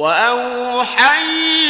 وَأَوْحَيْنَا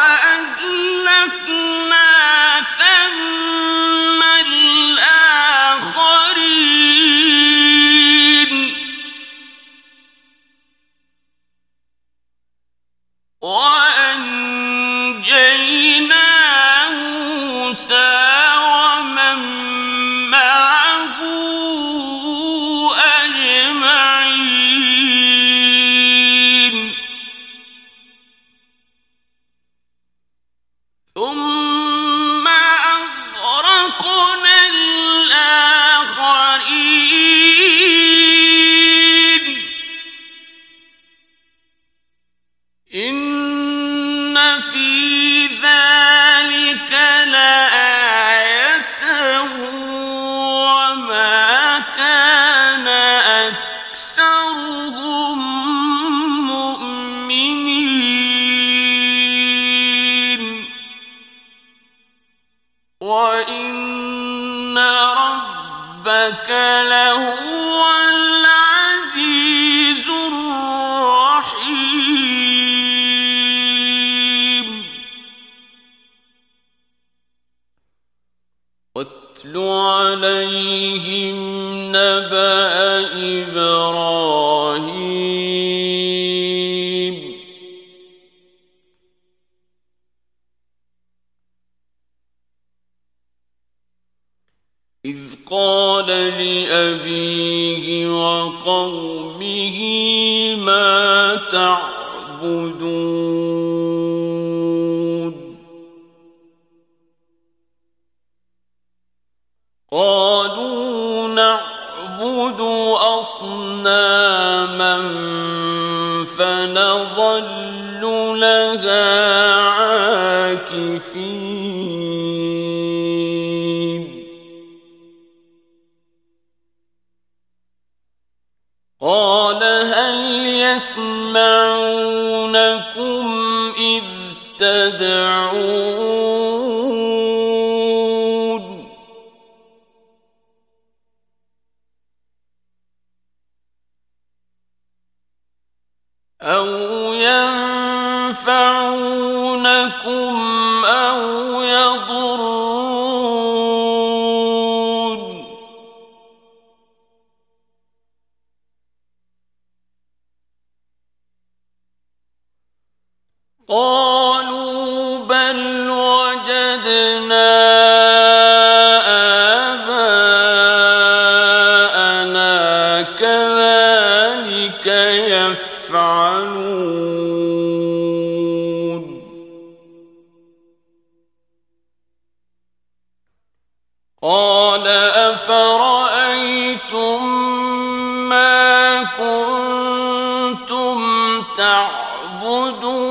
وَاتْلُ عَلَيْهِمْ نَبَأَ إِبْرَاهِيمَ. إِذْ قَالَ لِأَبِيهِ وَقَوْمِهِ مَا تَعْبُدُونَ. قَالُوا نَعْبُدُ أَصْنَامًا فَنَظَلُّ لَهَا عَاكِفِينَ. قال هل يسمعونكم إذ تدعون قالوا بل وجدنا آباءنا كذلك يفعلون. قال أفرأيتم ما كنتم تعبدون؟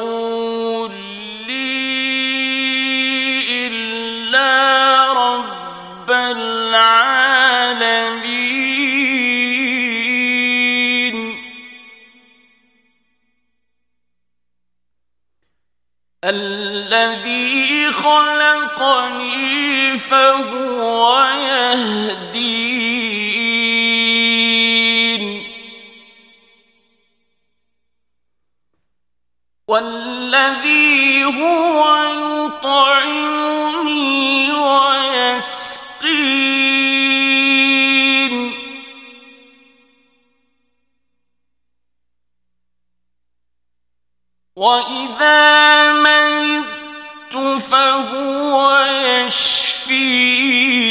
الذي خلقني فهو يهدين. والذي هو يطعمني وَإِذَا مَرِضْتُ فَهُوَ يشفين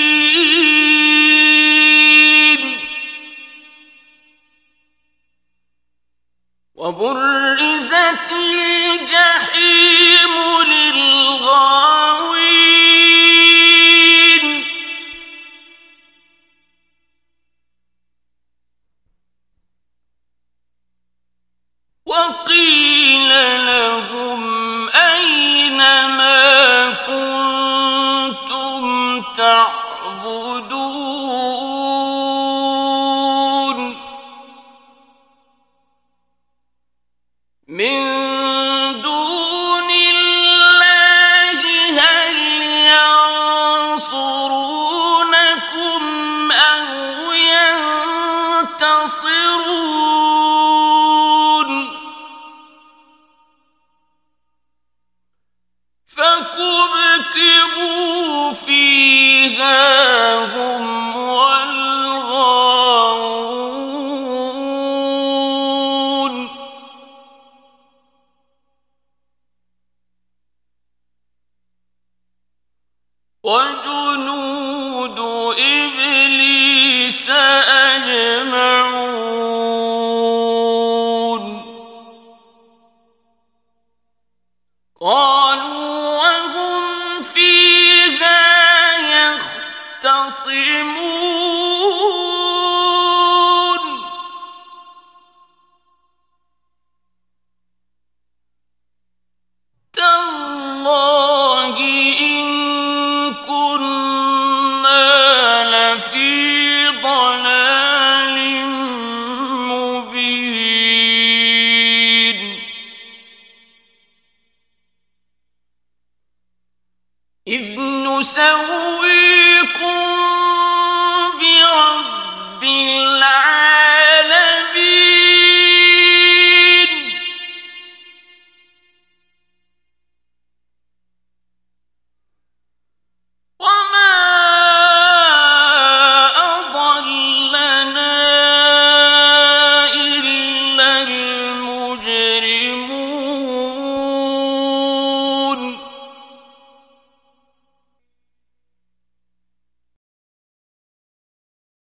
وبرزت الجحيم تنتصرون